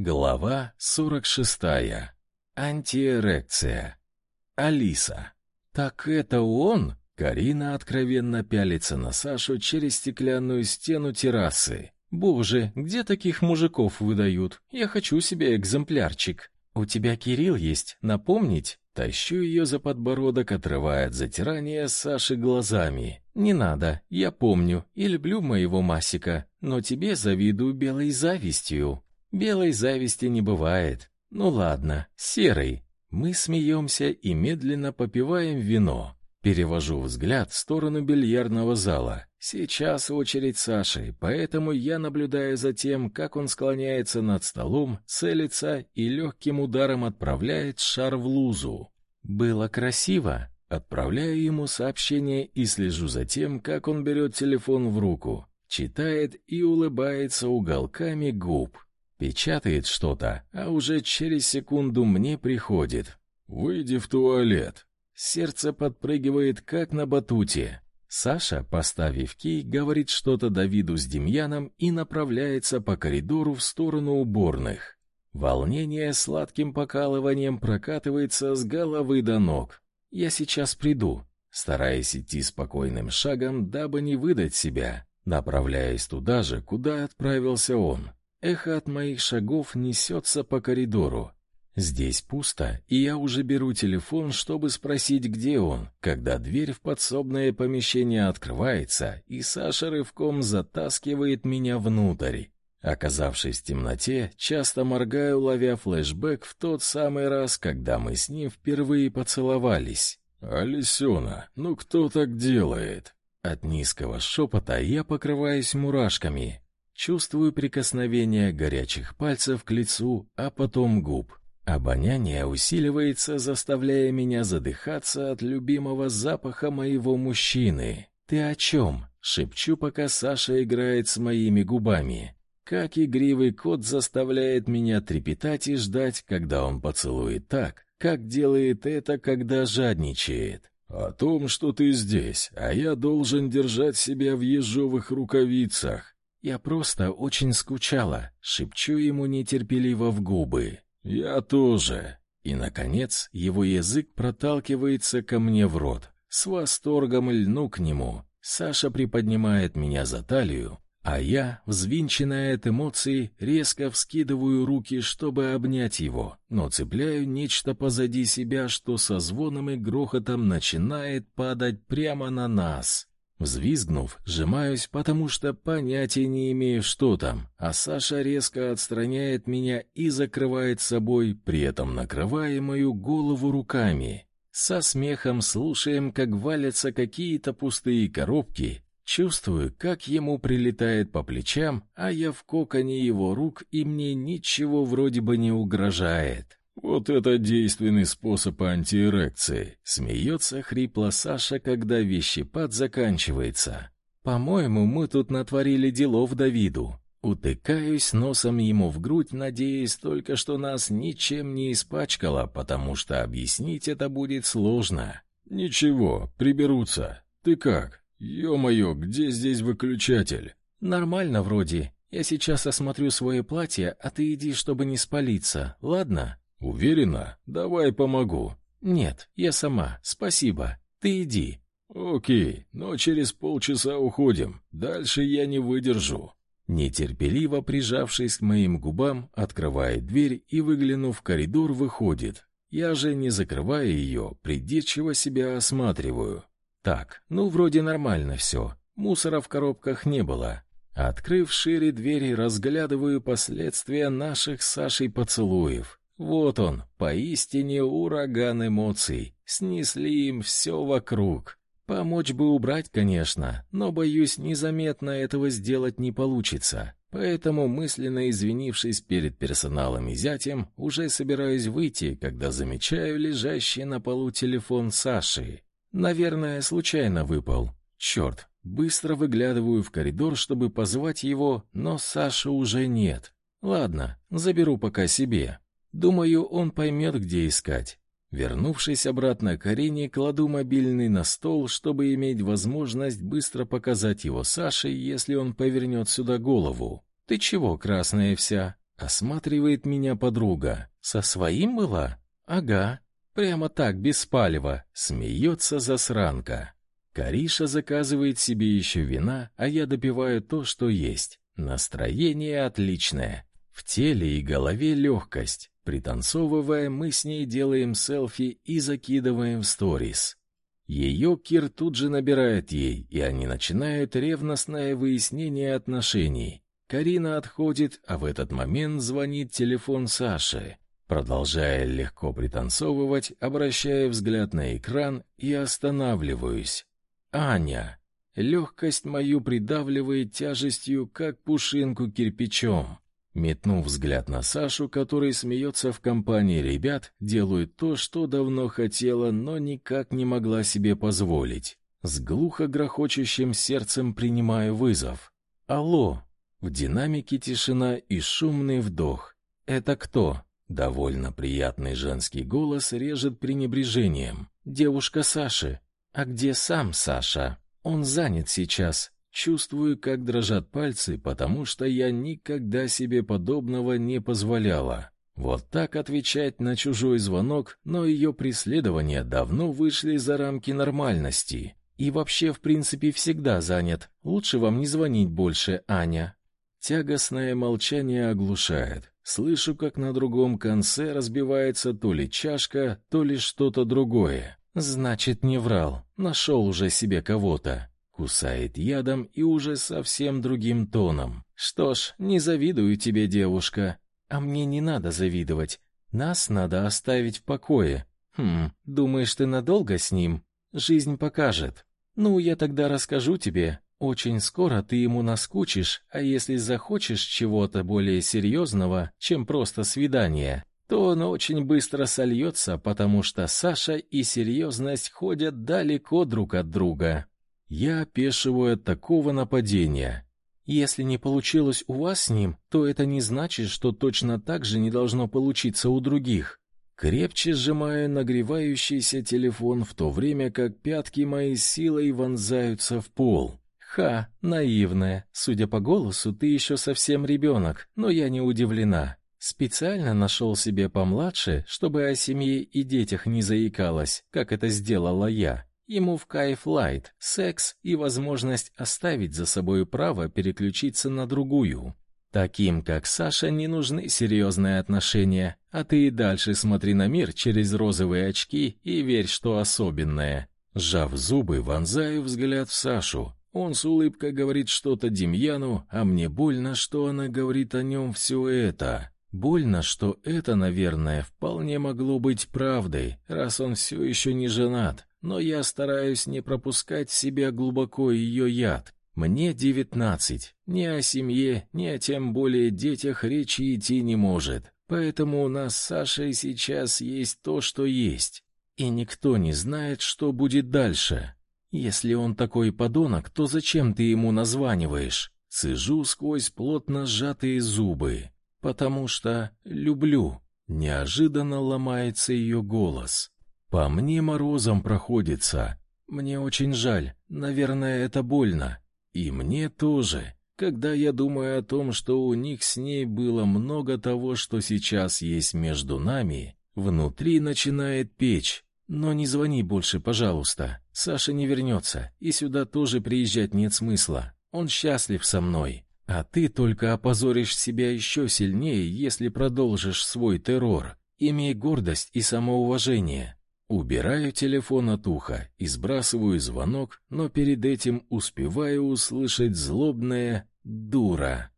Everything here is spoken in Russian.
Глава 46. Антиэрекция. Алиса. Так это он? Карина откровенно пялится на Сашу через стеклянную стену террасы. Боже, где таких мужиков выдают? Я хочу себе экземплярчик. У тебя Кирилл есть, напомнить? Тащу ее за подбородок, отрывая от затирания Саши глазами. Не надо, я помню и люблю моего Масика, но тебе завидую белой завистью. Белой зависти не бывает. Ну ладно, серый. Мы смеемся и медленно попиваем вино. Перевожу взгляд в сторону бильярдного зала. Сейчас очередь Саши, поэтому я наблюдаю за тем, как он склоняется над столом, целится и легким ударом отправляет шар в лузу. Было красиво. Отправляю ему сообщение и слежу за тем, как он берет телефон в руку, читает и улыбается уголками губ. Печатает что-то, а уже через секунду мне приходит. «Выйди в туалет». Сердце подпрыгивает, как на батуте. Саша, поставив кей, говорит что-то Давиду с Демьяном и направляется по коридору в сторону уборных. Волнение сладким покалыванием прокатывается с головы до ног. Я сейчас приду, стараясь идти спокойным шагом, дабы не выдать себя, направляясь туда же, куда отправился он. Эхо от моих шагов несется по коридору. Здесь пусто, и я уже беру телефон, чтобы спросить, где он, когда дверь в подсобное помещение открывается, и Саша рывком затаскивает меня внутрь. Оказавшись в темноте, часто моргаю, ловя флешбэк в тот самый раз, когда мы с ним впервые поцеловались. «Алисена, ну кто так делает?» От низкого шепота я покрываюсь мурашками. Чувствую прикосновение горячих пальцев к лицу, а потом губ. Обоняние усиливается, заставляя меня задыхаться от любимого запаха моего мужчины. «Ты о чем?» — шепчу, пока Саша играет с моими губами. Как игривый кот заставляет меня трепетать и ждать, когда он поцелует так, как делает это, когда жадничает. «О том, что ты здесь, а я должен держать себя в ежовых рукавицах. Я просто очень скучала, шепчу ему нетерпеливо в губы. Я тоже. И наконец, его язык проталкивается ко мне в рот. С восторгом льну к нему. Саша приподнимает меня за талию, а я, взвинченная от эмоций, резко вскидываю руки, чтобы обнять его, но цепляю нечто позади себя, что со звоном и грохотом начинает падать прямо на нас. Взвизгнув, сжимаюсь, потому что понятия не имею, что там, а Саша резко отстраняет меня и закрывает собой, при этом накрывая мою голову руками. Со смехом слушаем, как валятся какие-то пустые коробки, чувствую, как ему прилетает по плечам, а я в коконе его рук, и мне ничего вроде бы не угрожает. Вот это действенный способ антиэрекции. Смеется хрипло Саша, когда вещепад заканчивается. По-моему, мы тут натворили делов Давиду. Утыкаюсь носом ему в грудь, надеясь только, что нас ничем не испачкало, потому что объяснить это будет сложно. Ничего, приберутся. Ты как? Ё-моё, где здесь выключатель? Нормально вроде. Я сейчас осмотрю свое платье, а ты иди, чтобы не спалиться. Ладно? Уверена? Давай помогу. Нет, я сама. Спасибо. Ты иди. О'кей, но через полчаса уходим. Дальше я не выдержу. Нетерпеливо прижавшись к моим губам, открывает дверь и, выглянув в коридор, выходит. Я же, не закрывая ее, придирчиво себя осматриваю. Так, ну вроде нормально все. Мусора в коробках не было. Открыв шире двери, разглядываю последствия наших с Сашей поцелуев. Вот он, поистине ураган эмоций. Снесли им все вокруг. Помочь бы убрать, конечно, но, боюсь, незаметно этого сделать не получится. Поэтому, мысленно извинившись перед персоналом и зятем, уже собираюсь выйти, когда замечаю лежащий на полу телефон Саши. Наверное, случайно выпал. Черт, быстро выглядываю в коридор, чтобы позвать его, но Саши уже нет. Ладно, заберу пока себе. Думаю, он поймет, где искать. Вернувшись обратно к арене, кладу мобильный на стол, чтобы иметь возможность быстро показать его Саше, если он повернет сюда голову. «Ты чего, красная вся?» Осматривает меня подруга. Со своим была? Ага. Прямо так, без палева. Смеется засранка. Кариша заказывает себе еще вина, а я допиваю то, что есть. Настроение отличное. В теле и голове легкость. Пританцовывая, мы с ней делаем селфи и закидываем в сторис. Ее Кир тут же набирает ей, и они начинают ревностное выяснение отношений. Карина отходит, а в этот момент звонит телефон Саши. Продолжая легко пританцовывать, обращая взгляд на экран и останавливаюсь. Аня. Легкость мою придавливает тяжестью, как пушинку кирпичом. Метнув взгляд на Сашу, который смеется в компании ребят, делаю то, что давно хотела, но никак не могла себе позволить. С глухо грохочущим сердцем принимаю вызов. Алло. В динамике тишина и шумный вдох. Это кто? Довольно приятный женский голос режет пренебрежением. Девушка Саши. А где сам Саша? Он занят сейчас. Чувствую, как дрожат пальцы, потому что я никогда себе подобного не позволяла. Вот так отвечать на чужой звонок, но ее преследования давно вышли за рамки нормальности. И вообще, в принципе, всегда занят. Лучше вам не звонить больше, Аня. Тягостное молчание оглушает. Слышу, как на другом конце разбивается то ли чашка, то ли что-то другое. Значит, не врал. Нашел уже себе кого-то. Кусает ядом и уже совсем другим тоном. Что ж, не завидую тебе, девушка. А мне не надо завидовать. Нас надо оставить в покое. Хм, думаешь, ты надолго с ним? Жизнь покажет. Ну, я тогда расскажу тебе, очень скоро ты ему наскучишь, а если захочешь чего-то более серьезного, чем просто свидание, то он очень быстро сольется, потому что Саша и серьезность ходят далеко друг от друга. Я опешиваю от такого нападения. Если не получилось у вас с ним, то это не значит, что точно так же не должно получиться у других. Крепче сжимаю нагревающийся телефон в то время, как пятки моей силой вонзаются в пол. Ха, наивная. Судя по голосу, ты еще совсем ребенок, но я не удивлена. Специально нашел себе помладше, чтобы о семье и детях не заикалась, как это сделала я. Ему в кайф лайт, секс и возможность оставить за собой право переключиться на другую. Таким, как Саша, не нужны серьезные отношения, а ты и дальше смотри на мир через розовые очки и верь, что особенное. Сжав зубы, вонзаю взгляд в Сашу, он с улыбкой говорит что-то Демьяну, а мне больно, что она говорит о нем все это. Больно, что это, наверное, вполне могло быть правдой, раз он все еще не женат. Но я стараюсь не пропускать в себя глубоко ее яд. Мне девятнадцать. Ни о семье, ни о тем более детях речи идти не может. Поэтому у нас с Сашей сейчас есть то, что есть. И никто не знает, что будет дальше. Если он такой подонок, то зачем ты ему названиваешь? Цежу сквозь плотно сжатые зубы, потому что люблю. Неожиданно ломается ее голос. По мне морозом проходится. Мне очень жаль. Наверное, это больно. И мне тоже. Когда я думаю о том, что у них с ней было много того, что сейчас есть между нами, внутри начинает печь. Но не звони больше, пожалуйста. Саша не вернется, и сюда тоже приезжать нет смысла. Он счастлив со мной. А ты только опозоришь себя еще сильнее, если продолжишь свой террор. Имей гордость и самоуважение. Убираю телефон от уха и сбрасываю звонок, но перед этим успеваю услышать злобное «дура».